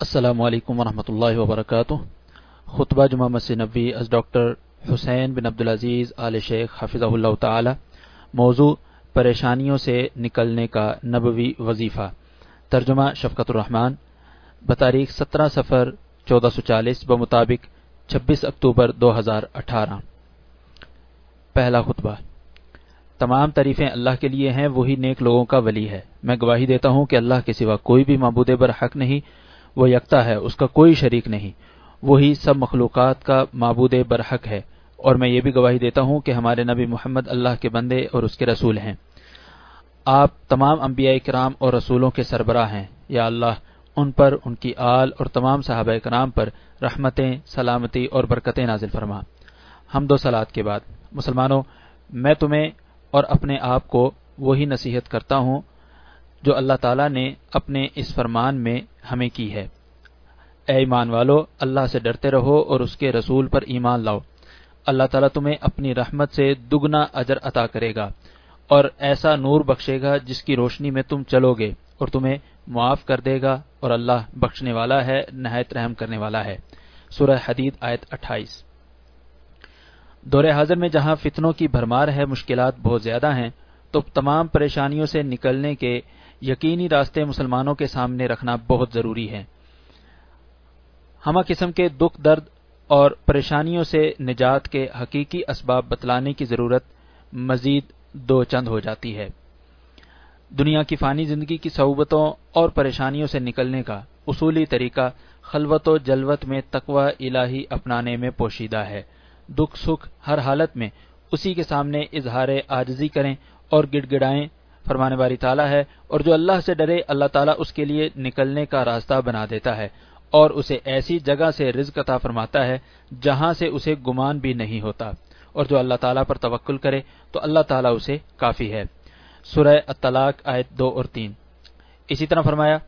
السلام علیکم ورحمۃ اللہ وبرکاتہ۔ خطبہ جمعہ مسجد نبی از ڈاکٹر حسین بن عبدالعزیز آل شیخ حافظ اللہ تعالی۔ موضوع پریشانیوں سے نکلنے کا نبوی وظیفہ۔ ترجمہ شفقت الرحمان بتاریخ سترہ سفر چودہ سو چالیس بمطابق چھبیس اکتوبر دو ہزار اٹھارہ۔ پہلا خطبہ۔ تمام تعریفیں اللہ کے لیے ہیں، وہی نیک لوگوں کا ولی ہے۔ میں گواہی دیتا ہوں کہ اللہ کے سوا کوئی بھی معبود بر حق نہیں وہ یکتا ہے، اس کا کوئی شریک نہیں۔ وہی سب مخلوقات کا معبود برحق ہے۔ اور میں یہ بھی گواہی دیتا ہوں کہ ہمارے نبی محمد اللہ کے بندے اور اس کے رسول ہیں۔ آپ تمام انبیاء کرام اور رسولوں کے سربراہ ہیں۔ یا اللہ، ان پر ان کی آل اور تمام صحابہ کرام پر رحمتیں، سلامتی اور برکتیں نازل فرما۔ ہم دو سلاد کے بعد۔ مسلمانوں، میں تمہیں اور اپنے آپ کو وہی نصیحت کرتا ہوں جو اللہ تعالیٰ نے اپنے اس فرمان میں ہمیں کی ہے۔ اے ایمان والو، اللہ سے ڈرتے رہو اور اس کے رسول پر ایمان لاؤ۔ اللہ تعالیٰ تمہیں اپنی رحمت سے دگنا اجر عطا کرے گا اور ایسا نور بخشے گا جس کی روشنی میں تم چلو گے اور تمہیں معاف کر دے گا اور اللہ بخشنے والا ہے، نہایت رحم کرنے والا ہے۔ سورہ حدید آیت اٹھائیس۔ دور حاضر میں جہاں فتنوں کی بھرمار ہے، مشکلات بہت زیادہ ہیں، تو تمام پریشانیوں سے نکلنے کے یقینی راستے مسلمانوں کے سامنے رکھنا بہت ضروری ہے۔ ہمہ قسم کے دکھ درد اور پریشانیوں سے نجات کے حقیقی اسباب بتلانے کی ضرورت مزید دو چند ہو جاتی ہے۔ دنیا کی فانی زندگی کی صعوبتوں اور پریشانیوں سے نکلنے کا اصولی طریقہ خلوت و جلوت میں تقوی الہی اپنانے میں پوشیدہ ہے۔ دکھ سکھ ہر حالت میں اسی کے سامنے اظہار آجزی کریں اور گڑ گڑائیں فرمانے والی تعالیٰ ہے اور جو اللہ سے ڈرے، اللہ تعالیٰ اس کے لیے نکلنے کا راستہ بنا دیتا ہے اور اسے ایسی جگہ سے رزق عطا فرماتا ہے جہاں سے اسے گمان بھی نہیں ہوتا اور جو اللہ تعالیٰ پر توکل کرے تو اللہ تعالیٰ اسے کافی ہے۔ سورہ اطلاق آیت دو اور تین۔ اسی طرح فرمایا،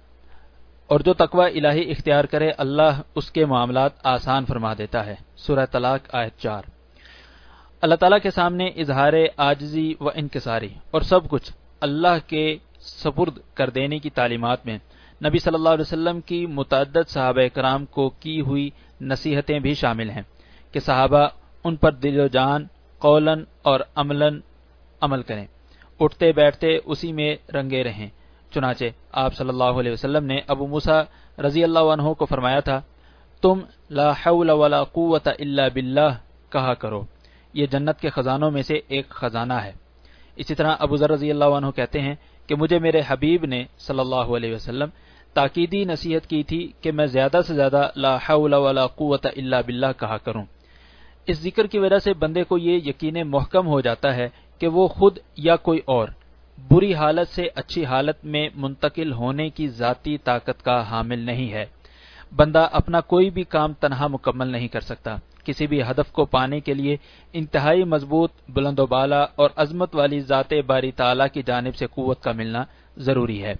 اور جو تقوی الہی اختیار کرے، اللہ اس کے معاملات آسان فرما دیتا ہے۔ سورہ طلاق آیت چار۔ اللہ تعالیٰ کے سامنے اظہار آجزی و انکساری اور سب کچھ اللہ کے سپرد کر دینے کی تعلیمات میں نبی صلی اللہ علیہ وسلم کی متعدد صحابہ کرام کو کی ہوئی نصیحتیں بھی شامل ہیں کہ صحابہ ان پر دل و جان، قولن اور عملاً عمل کریں۔ اٹھتے بیٹھتے اسی میں رنگے رہیں۔ چنانچہ آپ صلی اللہ علیہ وسلم نے ابو موسا رضی اللہ عنہ کو فرمایا تھا، تم لا حول ولا قوت الا باللہ کہا کرو، یہ جنت کے خزانوں میں سے ایک خزانہ ہے۔ اسی طرح ابو ذر رضی اللہ عنہ کہتے ہیں کہ مجھے میرے حبیب نے صلی اللہ علیہ وسلم تاکیدی نصیحت کی تھی کہ میں زیادہ سے زیادہ لا حول ولا قوت الا باللہ کہا کروں۔ اس ذکر کی وجہ سے بندے کو یہ یقین محکم ہو جاتا ہے کہ وہ خود یا کوئی اور بری حالت سے اچھی حالت میں منتقل ہونے کی ذاتی طاقت کا حامل نہیں ہے۔ بندہ اپنا کوئی بھی کام تنہا مکمل نہیں کر سکتا۔ کسی بھی ہدف کو پانے کے لیے انتہائی مضبوط، بلند و بالا اور عظمت والی ذات باری تعالی کی جانب سے قوت کا ملنا ضروری ہے۔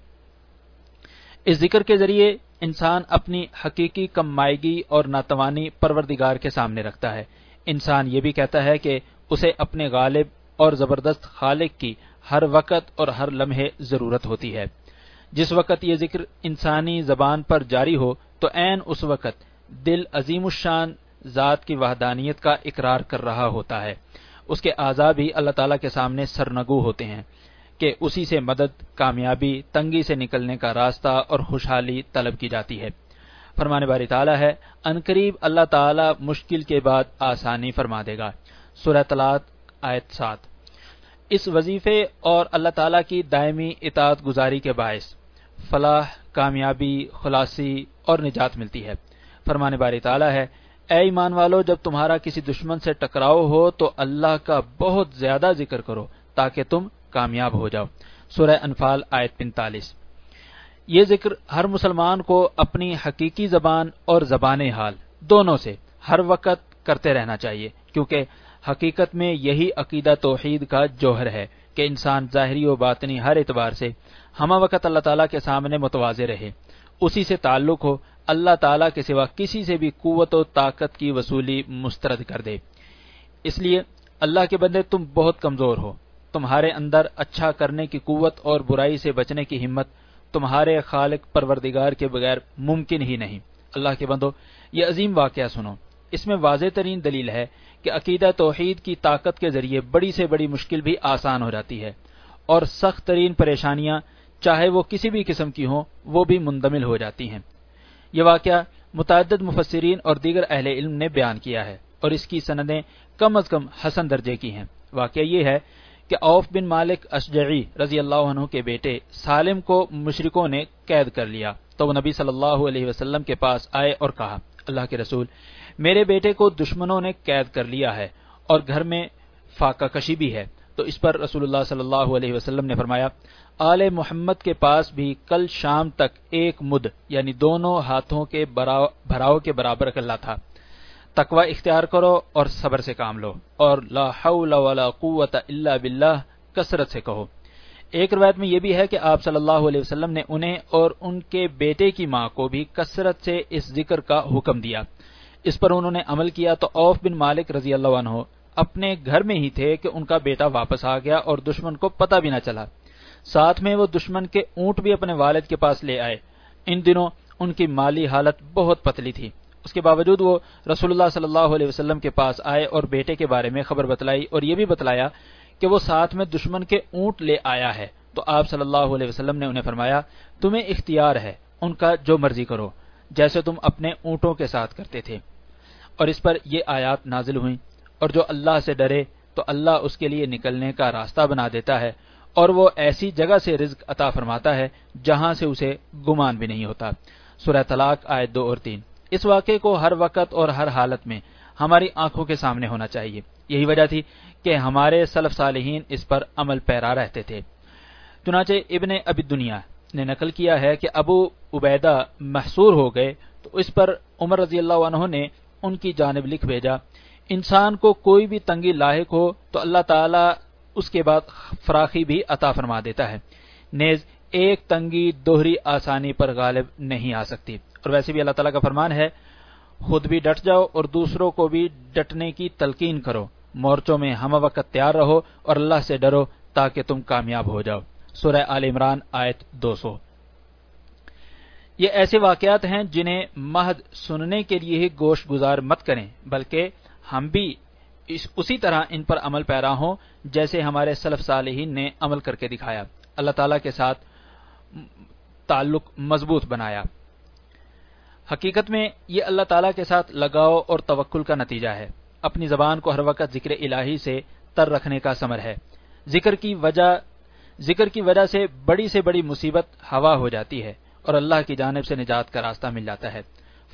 اس ذکر کے ذریعے انسان اپنی حقیقی کم مائگی اور ناتوانی پروردگار کے سامنے رکھتا ہے۔ انسان یہ بھی کہتا ہے کہ اسے اپنے غالب اور زبردست خالق کی ہر وقت اور ہر لمحے ضرورت ہوتی ہے۔ جس وقت یہ ذکر انسانی زبان پر جاری ہو تو عین اس وقت دل عظیم الشان ذات کی وحدانیت کا اقرار کر رہا ہوتا ہے۔ اس کے اعضا بھی اللہ تعالیٰ کے سامنے سرنگو ہوتے ہیں کہ اسی سے مدد، کامیابی، تنگی سے نکلنے کا راستہ اور خوشحالی طلب کی جاتی ہے۔ فرمانے باری تعالیٰ ہے انقریب اللہ تعالیٰ مشکل کے بعد آسانی فرما دے گا۔ سورہ طلاق آیت سات۔ اس وظیفے اور اللہ تعالیٰ کی دائمی اطاعت گزاری کے باعث فلاح، کامیابی، خلاصی اور نجات ملتی ہے۔ فرمانے باری تعالیٰ ہے اے ایمان والو، جب تمہارا کسی دشمن سے ٹکراؤ ہو تو اللہ کا بہت زیادہ ذکر کرو تاکہ تم کامیاب ہو جاؤ۔ سورہ انفال آیت پنتالیس یہ ذکر ہر مسلمان کو اپنی حقیقی زبان اور زبان حال دونوں سے ہر وقت کرتے رہنا چاہیے، کیونکہ حقیقت میں یہی عقیدہ توحید کا جوہر ہے کہ انسان ظاہری و باطنی ہر اعتبار سے ہمہ وقت اللہ تعالیٰ کے سامنے متوازے رہے۔ اسی سے تعلق ہو، اللہ تعالیٰ کے سوا کسی سے بھی قوت و طاقت کی وصولی مسترد کر دے۔ اس لیے اللہ کے بندے تم بہت کمزور ہو۔ تمہارے اندر اچھا کرنے کی قوت اور برائی سے بچنے کی ہمت تمہارے خالق پروردگار کے بغیر ممکن ہی نہیں۔ اللہ کے بندو، یہ عظیم واقعہ سنو۔ اس میں واضح ترین دلیل ہے کہ عقیدہ توحید کی طاقت کے ذریعے بڑی سے بڑی مشکل بھی آسان ہو جاتی ہے اور سخت ترین پریشانیاں چاہے وہ کسی بھی قسم کی ہوں، وہ بھی مندمل ہو جاتی ہیں۔ یہ واقعہ متعدد مفسرین اور دیگر اہل علم نے بیان کیا ہے اور اس کی سندیں کم از کم حسن درجے کی ہیں۔ واقعہ یہ ہے کہ اوف بن مالک اشجعی رضی اللہ عنہ کے بیٹے سالم کو مشرکوں نے قید کر لیا۔ تو وہ نبی صلی اللہ علیہ وسلم کے پاس آئے اور کہا، اللہ کے رسول، میرے بیٹے کو دشمنوں نے قید کر لیا ہے اور گھر میں فاقہ کشی بھی ہے۔ تو اس پر رسول اللہ صلی اللہ علیہ وسلم نے فرمایا، آل محمد کے پاس بھی کل شام تک ایک مد یعنی دونوں ہاتھوں کے بھراؤ کے برابر کلّا تھا۔ تقوی اختیار کرو اور صبر سے کام لو، اور لا حول ولا قوت الا باللہ کثرت سے کہو۔ ایک روایت میں یہ بھی ہے کہ آپ صلی اللہ علیہ وسلم نے انہیں اور ان کے بیٹے کی ماں کو بھی کثرت سے اس ذکر کا حکم دیا۔ اس پر انہوں نے عمل کیا تو اوف بن مالک رضی اللہ عنہ اپنے گھر میں ہی تھے کہ ان کا بیٹا واپس آ گیا اور دشمن کو پتہ بھی نہ چلا۔ ساتھ میں وہ دشمن کے اونٹ بھی اپنے والد کے پاس لے آئے۔ ان دنوں ان کی مالی حالت بہت پتلی تھی۔ اس کے باوجود وہ رسول اللہ صلی اللہ علیہ وسلم کے پاس آئے اور بیٹے کے بارے میں خبر بتلائی اور یہ بھی بتلایا کہ وہ ساتھ میں دشمن کے اونٹ لے آیا ہے۔ تو آپ صلی اللہ علیہ وسلم نے انہیں فرمایا، تمہیں اختیار ہے، ان کا جو مرضی کرو، جیسے تم اپنے اونٹوں کے ساتھ کرتے تھے۔ اور اس پر یہ آیات نازل ہوئی اور جو اللہ سے ڈرے تو اللہ اس کے لیے نکلنے کا راستہ بنا دیتا ہے اور وہ ایسی جگہ سے رزق عطا فرماتا ہے جہاں سے اسے گمان بھی نہیں ہوتا۔ سورہ طلاق آئے دو اور تین۔ اس واقعے کو ہر وقت اور ہر حالت میں ہماری آنکھوں کے سامنے ہونا چاہیے۔ یہی وجہ تھی کہ ہمارے سلف صالحین اس پر عمل پیرا رہتے تھے۔ چنانچہ ابن ابی دنیا نے نقل کیا ہے کہ ابو عبیدہ محصور ہو گئے تو اس پر عمر رضی اللہ عنہ نے ان کی جانب لکھ بھیجا انسان کو کوئی بھی تنگی لاحق ہو تو اللہ تعالی اس کے بعد فراخی بھی عطا فرما دیتا ہے۔ نیز ایک تنگی دوہری آسانی پر غالب نہیں آ سکتی۔ اور ویسے بھی اللہ تعالیٰ کا فرمان ہے، خود بھی ڈٹ جاؤ اور دوسروں کو بھی ڈٹنے کی تلقین کرو۔ مورچوں میں ہم وقت تیار رہو اور اللہ سے ڈرو تاکہ تم کامیاب ہو جاؤ۔ سورہ آل عمران آیت دو سو۔ یہ ایسے واقعات ہیں جنہیں مہد سننے کے لیے ہی گوشت گزار مت کریں، بلکہ ہم بھی اسی طرح ان پر عمل پیرا ہوں، جیسے ہمارے سلف صالحین نے عمل کر کے دکھایا۔ اللہ تعالی کے ساتھ تعلق مضبوط بنایا۔ حقیقت میں یہ اللہ تعالیٰ کے ساتھ لگاؤ اور توکل کا نتیجہ ہے۔ اپنی زبان کو ہر وقت ذکر الہی سے تر رکھنے کا سمر ہے۔ ذکر کی وجہ ذکر کی وجہ سے بڑی سے بڑی مصیبت ہوا ہو جاتی ہے اور اللہ کی جانب سے نجات کا راستہ مل جاتا ہے۔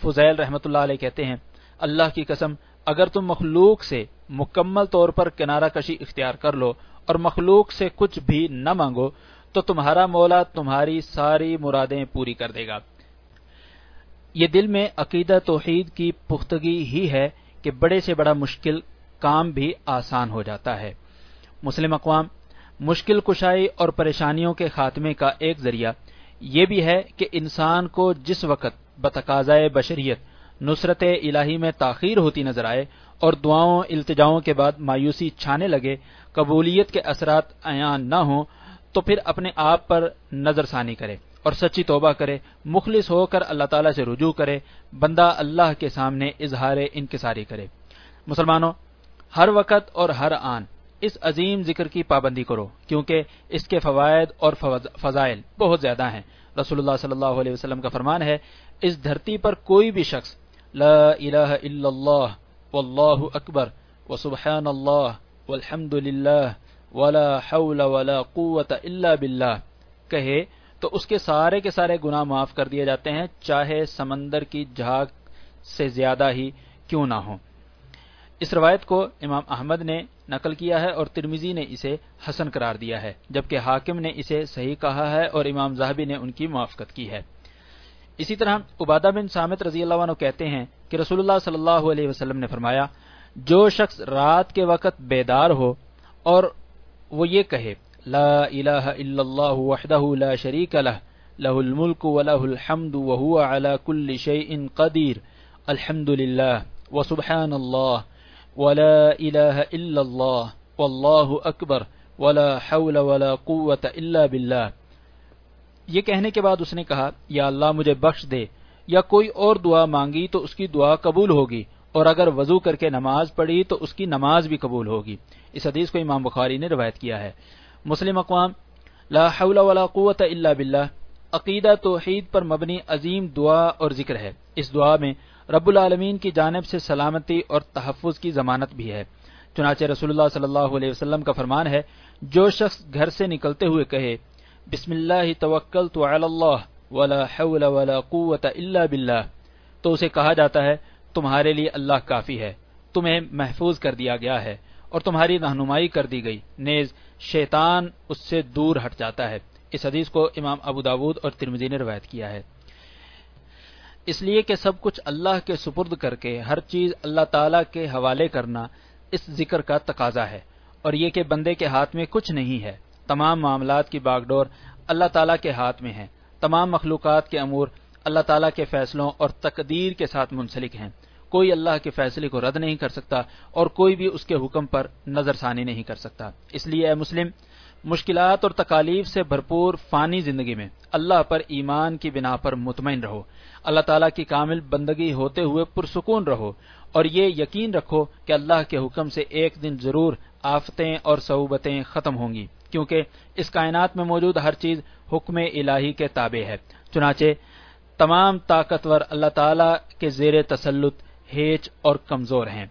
فضیل رحمت اللہ علیہ کہتے ہیں، اللہ کی قسم اگر تم مخلوق سے مکمل طور پر کنارہ کشی اختیار کر لو اور مخلوق سے کچھ بھی نہ مانگو، تو تمہارا مولا تمہاری ساری مرادیں پوری کر دے گا۔ یہ دل میں عقیدہ توحید کی پختگی ہی ہے کہ بڑے سے بڑا مشکل کام بھی آسان ہو جاتا ہے۔ مسلم اقوام، مشکل کشائی اور پریشانیوں کے خاتمے کا ایک ذریعہ یہ بھی ہے کہ انسان کو جس وقت بتقاضۂ بشریت نصرت الہی میں تاخیر ہوتی نظر آئے اور دعاؤں، التجاؤں کے بعد مایوسی چھانے لگے، قبولیت کے اثرات عیان نہ ہوں، تو پھر اپنے آپ پر نظر ثانی کرے اور سچی توبہ کرے، مخلص ہو کر اللہ تعالیٰ سے رجوع کرے، بندہ اللہ کے سامنے اظہار انکساری کرے۔ مسلمانوں، ہر وقت اور ہر آن اس عظیم ذکر کی پابندی کرو، کیونکہ اس کے فوائد اور فضائل بہت زیادہ ہیں۔ رسول اللہ صلی اللہ علیہ وسلم کا فرمان ہے، اس دھرتی پر کوئی بھی شخص لا الہ الا اللہ واللہ اکبر وسبحان اللہ والحمد للہ ولا حول ولا قوت الا باللہ کہے تو اس کے سارے کے سارے گناہ معاف کر دیے جاتے ہیں چاہے سمندر کی جھاگ سے زیادہ ہی کیوں نہ ہو اس روایت کو امام احمد نے نقل کیا ہے اور ترمیزی نے اسے حسن قرار دیا ہے جبکہ حاکم نے اسے صحیح کہا ہے اور امام زاہبی نے ان کی موافقت کی ہے اسی طرح عبادہ بن سامت رضی اللہ عنہ کہتے ہیں کہ رسول اللہ صلی اللہ علیہ وسلم نے فرمایا، جو شخص رات کے وقت بیدار ہو اور وہ یہ کہے، لا الہ الا اللہ وحدہ لا شریک لہ له الملک وله الحمد وهو على كل شيء قدير الحمد لله وسبحان الله ولا الہ الا اللہ، واللہ اکبر، ولا حول ولا قوة الا باللہ۔ یہ کہنے کے بعد اس نے کہا، یا اللہ مجھے بخش دے، یا کوئی اور دعا مانگی تو اس کی دعا قبول ہوگی، اور اگر وضو کر کے نماز پڑھی تو اس کی نماز بھی قبول ہوگی۔ اس حدیث کو امام بخاری نے روایت کیا ہے۔ مسلم اقوام، لا حول ولا قوت الا باللہ، عقیدہ توحید پر مبنی عظیم دعا اور ذکر ہے۔ اس دعا میں رب العالمین کی جانب سے سلامتی اور تحفظ کی ضمانت بھی ہے۔ چنانچہ رسول اللہ صلی اللہ علیہ وسلم کا فرمان ہے، جو شخص گھر سے نکلتے ہوئے کہے بسم اللہ توکل تو اللہ ولا حول ولا قوت الا باللہ۔ تو اسے کہا جاتا ہے، تمہارے لیے اللہ کافی ہے، تمہیں محفوظ کر دیا گیا ہے اور تمہاری رہنمائی کر دی گئی۔ نیز، شیطان اس سے دور ہٹ جاتا ہے۔ اس حدیث کو امام ابو داود اور ترمزی نے روایت کیا ہے۔ اس لیے کہ سب کچھ اللہ کے سپرد کر کے، ہر چیز اللہ تعالی کے حوالے کرنا اس ذکر کا تقاضا ہے۔ اور یہ کہ بندے کے ہاتھ میں کچھ نہیں ہے۔ تمام معاملات کی باغ ڈور اللہ تعالیٰ کے ہاتھ میں ہے تمام مخلوقات کے امور اللہ تعالیٰ کے فیصلوں اور تقدیر کے ساتھ منسلک ہیں۔ کوئی اللہ کے فیصلے کو رد نہیں کر سکتا اور کوئی بھی اس کے حکم پر نظر ثانی نہیں کر سکتا۔ اس لیے اے مسلم، مشکلات اور تکالیف سے بھرپور فانی زندگی میں اللہ پر ایمان کی بنا پر مطمئن رہو۔ اللہ تعالیٰ کی کامل بندگی ہوتے ہوئے پرسکون رہو اور یہ یقین رکھو کہ اللہ کے حکم سے ایک دن ضرور آفتیں اور صعوبتیں ختم ہوں گی۔ کیونکہ اس کائنات میں موجود ہر چیز حکم الہی کے تابع ہے۔ چنانچہ، تمام طاقتور اللہ تعالی کے زیر تسلط، ہیچ اور کمزور ہیں۔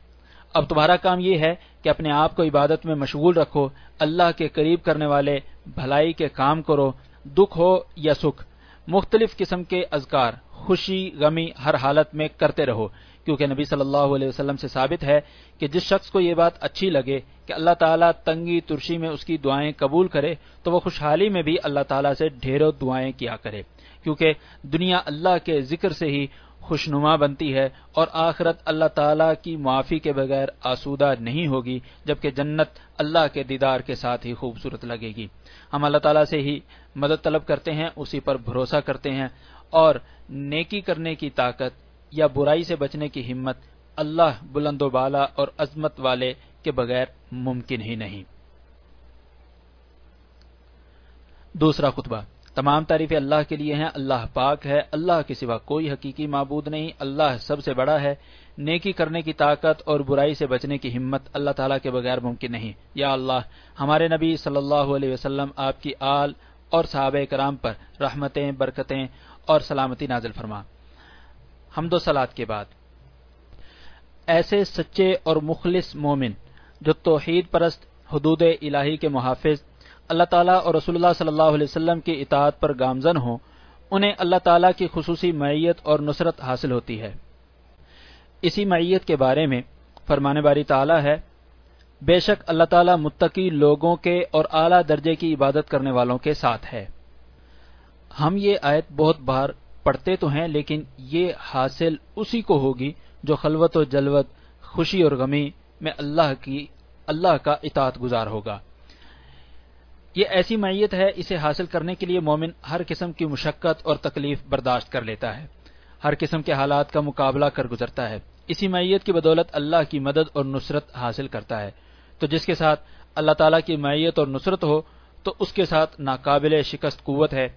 اب تمہارا کام یہ ہے کہ اپنے آپ کو عبادت میں مشغول رکھو، اللہ کے قریب کرنے والے، بھلائی کے کام کرو، دکھ ہو یا سکھ، مختلف قسم کے اذکار، خوشی، غمی، ہر حالت میں کرتے رہو۔ کیونکہ نبی صلی اللہ علیہ وسلم سے ثابت ہے کہ جس شخص کو یہ بات اچھی لگے کہ اللہ تعالیٰ تنگی ترشی میں اس کی دعائیں قبول کرے، تو وہ خوشحالی میں بھی اللہ تعالیٰ سے ڈھیروں دعائیں کیا کرے۔ کیونکہ دنیا اللہ کے ذکر سے ہی خوشنما بنتی ہے اور آخرت اللہ تعالیٰ کی معافی کے بغیر آسودہ نہیں ہوگی، جبکہ جنت اللہ کے دیدار کے ساتھ ہی خوبصورت لگے گی۔ ہم اللہ تعالیٰ سے ہی مدد طلب کرتے ہیں، اسی پر بھروسہ کرتے ہیں اور نیکی کرنے کی طاقت یا برائی سے بچنے کی ہمت اللہ بلند و بالا اور عظمت والے کے بغیر ممکن ہی نہیں۔ دوسرا خطبہ، تمام تعریفیں اللہ کے لیے ہیں، اللہ پاک ہے، اللہ کے سوا کوئی حقیقی معبود نہیں، اللہ سب سے بڑا ہے۔ نیکی کرنے کی طاقت اور برائی سے بچنے کی ہمت اللہ تعالیٰ کے بغیر ممکن نہیں۔ یا اللہ، ہمارے نبی صلی اللہ علیہ وسلم آپ کی آل اور صحابہ کرام پر رحمتیں، برکتیں اور سلامتی نازل فرما۔ حمد و سلاد کے بعد۔ ایسے سچے اور مخلص مومن جو توحید پرست حدود الہی کے محافظ، اللہ تعالیٰ اور رسول اللہ صلی اللہ علیہ وسلم کی اطاعت پر گامزن ہوں، انہیں اللہ تعالیٰ کی خصوصی معیت اور نصرت حاصل ہوتی ہے۔ اسی معیت کے بارے میں فرمانے باری تعالیٰ ہے، بے شک اللہ تعالیٰ متقی لوگوں کے اور اعلی درجے کی عبادت کرنے والوں کے ساتھ ہے۔ ہم یہ آیت بہت بار پڑھتے تو ہیں، لیکن یہ حاصل اسی کو ہوگی جو خلوت و جلوت، خوشی اور غمی میں اللہ کی، اللہ کا اطاعت گزار ہوگا۔ یہ ایسی معیت ہے، اسے حاصل کرنے کے لیے مومن ہر قسم کی مشقت اور تکلیف برداشت کر لیتا ہے۔ ہر قسم کے حالات کا مقابلہ کر گزرتا ہے۔ اسی معیت کی بدولت اللہ کی مدد اور نصرت حاصل کرتا ہے۔ تو جس کے ساتھ اللہ تعالیٰ کی معیت اور نصرت ہو، تو اس کے ساتھ ناقابل شکست قوت ہے۔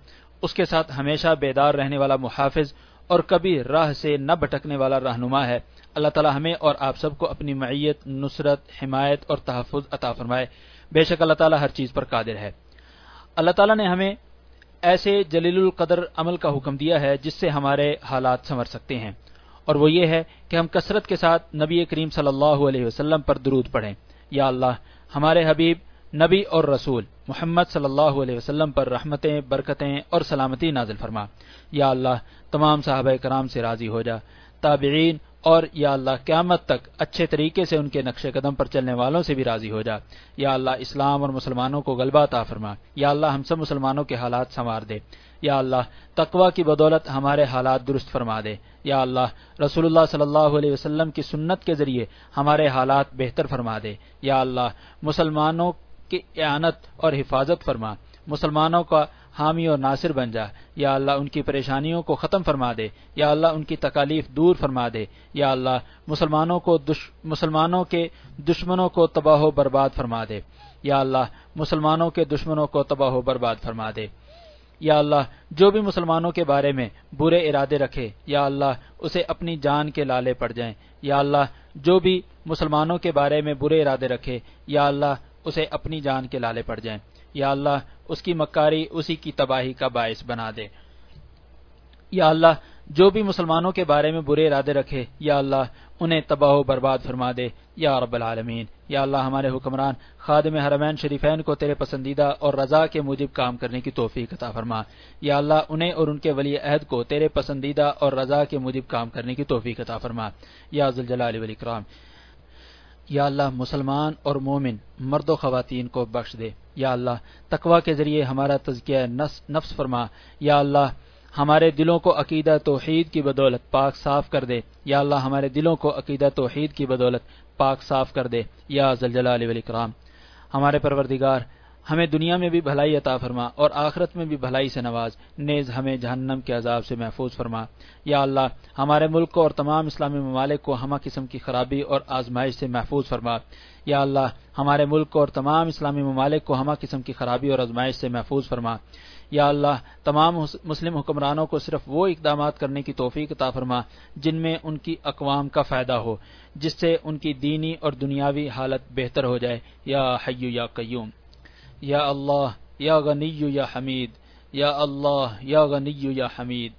اس کے ساتھ ہمیشہ بیدار رہنے والا محافظ اور کبھی راہ سے نہ بھٹکنے والا رہنما ہے۔ اللہ تعالیٰ ہمیں اور آپ سب کو اپنی معیت، نصرت، حمایت اور تحفظ عطا فرمائے۔ بے شک اللہ تعالیٰ ہر چیز پر قادر ہے۔ اللہ تعالیٰ نے ہمیں ایسے جلیل القدر عمل کا حکم دیا ہے جس سے ہمارے حالات سنور سکتے ہیں۔ اور وہ یہ ہے کہ ہم کثرت کے ساتھ نبی کریم صلی اللہ علیہ وسلم پر درود پڑھیں۔ یا اللہ، ہمارے حبیب نبی اور رسول محمد صلی اللہ علیہ وسلم پر رحمتیں، برکتیں اور سلامتی نازل فرما۔ یا اللہ، تمام صحابہ کرام سے راضی ہو جا۔ تابعین اور یا اللہ، قیامت تک اچھے طریقے سے ان کے نقش قدم پر چلنے والوں سے بھی راضی ہو جا۔ یا اللہ، اسلام اور مسلمانوں کو غلبہ تا فرما۔ یا اللہ، ہم سب مسلمانوں کے حالات سنوار دے۔ یا اللہ تقوا کی بدولت ہمارے حالات درست فرما دے۔ یا اللہ، رسول اللہ صلی اللہ علیہ وسلم کی سنت کے ذریعے ہمارے حالات بہتر فرما دے۔ یا اللہ، مسلمانوں کی اعانت اور حفاظت فرما۔ مسلمانوں کا حامی اور ناصر بن جا۔ یا اللہ ان کی پریشانیوں کو ختم فرما دے۔ یا اللہ ان کی تکالیف دور فرما دے۔ یا اللہ مسلمانوں کو دش، مسلمانوں کے دشمنوں کو تباہ و برباد فرما دے۔ یا اللہ مسلمانوں کے دشمنوں کو تباہ و برباد فرما دے۔ یا اللہ جو بھی مسلمانوں کے بارے میں برے ارادے رکھے، یا اللہ اسے اپنی جان کے لالے پڑ جائیں۔ یا اللہ جو بھی مسلمانوں کے بارے میں برے ارادے رکھے، یا اللہ اسے اپنی جان کے لالے پڑ جائیں۔ یا اللہ، اس کی مکاری اسی کی تباہی کا باعث بنا دے۔ یا اللہ، جو بھی مسلمانوں کے بارے میں برے ارادے رکھے، یا اللہ، انہیں تباہ و برباد فرما دے۔ یا رب العالمین، یا اللہ، ہمارے حکمران، خادم حرمین شریفین کو تیرے پسندیدہ اور رضا کے موجب کام کرنے کی توفیق عطا فرما۔ یا اللہ، انہیں اور ان کے ولی عہد کو تیرے پسندیدہ اور رضا کے موجب کام کرنے کی توفیق عطا فرما۔ یا ذوالجلال والاکرام یا اللہ مسلمان اور مومن، مرد و خواتین کو بخش دے۔ یا اللہ تقوا کے ذریعے ہمارا تزکیہ نفس فرما۔ یا اللہ، ہمارے دلوں کو عقیدہ توحید کی بدولت پاک صاف کر دے۔ یا اللہ، ہمارے دلوں کو عقیدہ توحید کی بدولت پاک صاف کر دے۔ یا زلجلال علی کرام ہمارے پروردگار ہمیں دنیا میں بھی بھلائی عطا فرما اور آخرت میں بھی بھلائی سے نواز۔ نیز ہمیں جہنم کے عذاب سے محفوظ فرما۔ یا اللہ، ہمارے ملک کو اور تمام اسلامی ممالک کو ہمہ قسم کی خرابی اور آزمائش سے محفوظ فرما۔ یا اللہ، ہمارے ملک کو اور تمام اسلامی ممالک کو ہمہ قسم کی خرابی اور آزمائش سے محفوظ فرما۔ یا اللہ، تمام مسلم حکمرانوں کو صرف وہ اقدامات کرنے کی توفیق عطا فرما جن میں ان کی اقوام کا فائدہ ہو، جس سے ان کی دینی اور دنیاوی حالت بہتر ہو جائے۔ یا حیو یا قیوم۔ یا اللہ، یا غنی یا حمید، یا اللہ، یا غنی یا حمید،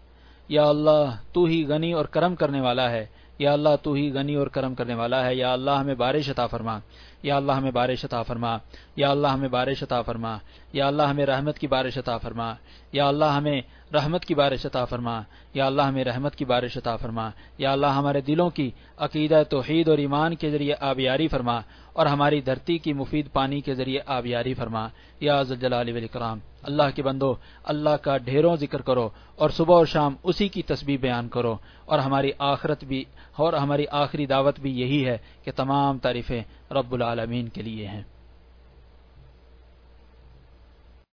یا اللہ تو ہی غنی اور کرم کرنے والا ہے، یا اللہ تو ہی غنی اور کرم کرنے والا ہے، یا اللہ ہمیں بارش عطا فرما یا اللہ ہمیں بارش عطا فرما، یا اللہ ہمیں بارش عطا فرما، یا اللہ ہمیں رحمت کی بارش عطا فرما، یا اللہ ہمیں رحمت کی بارش عطا فرما، یا اللہ ہمیں رحمت کی بارش عطا فرما، یا اللہ ہمارے دلوں کی عقیدہ توحید اور ایمان کے ذریعے آبیاری فرما، اور ہماری دھرتی کی مفید پانی کے ذریعے آبیاری فرما۔ یا جلال کرام اللہ کے بندو، اللہ کا ڈھیروں ذکر کرو، اور صبح اور شام اسی کی تسبیح بیان کرو، اور ہماری آخرت بھی اور ہماری آخری دعوت بھی یہی ہے کہ تمام تعریفیں رب العالمین کے لیے ہیں۔